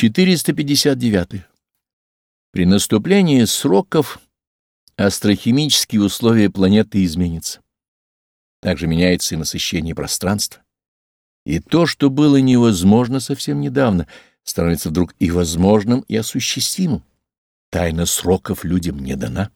459. При наступлении сроков астрохимические условия планеты изменятся. Также меняется и насыщение пространства. И то, что было невозможно совсем недавно, становится вдруг и возможным, и осуществимым. Тайна сроков людям не дана.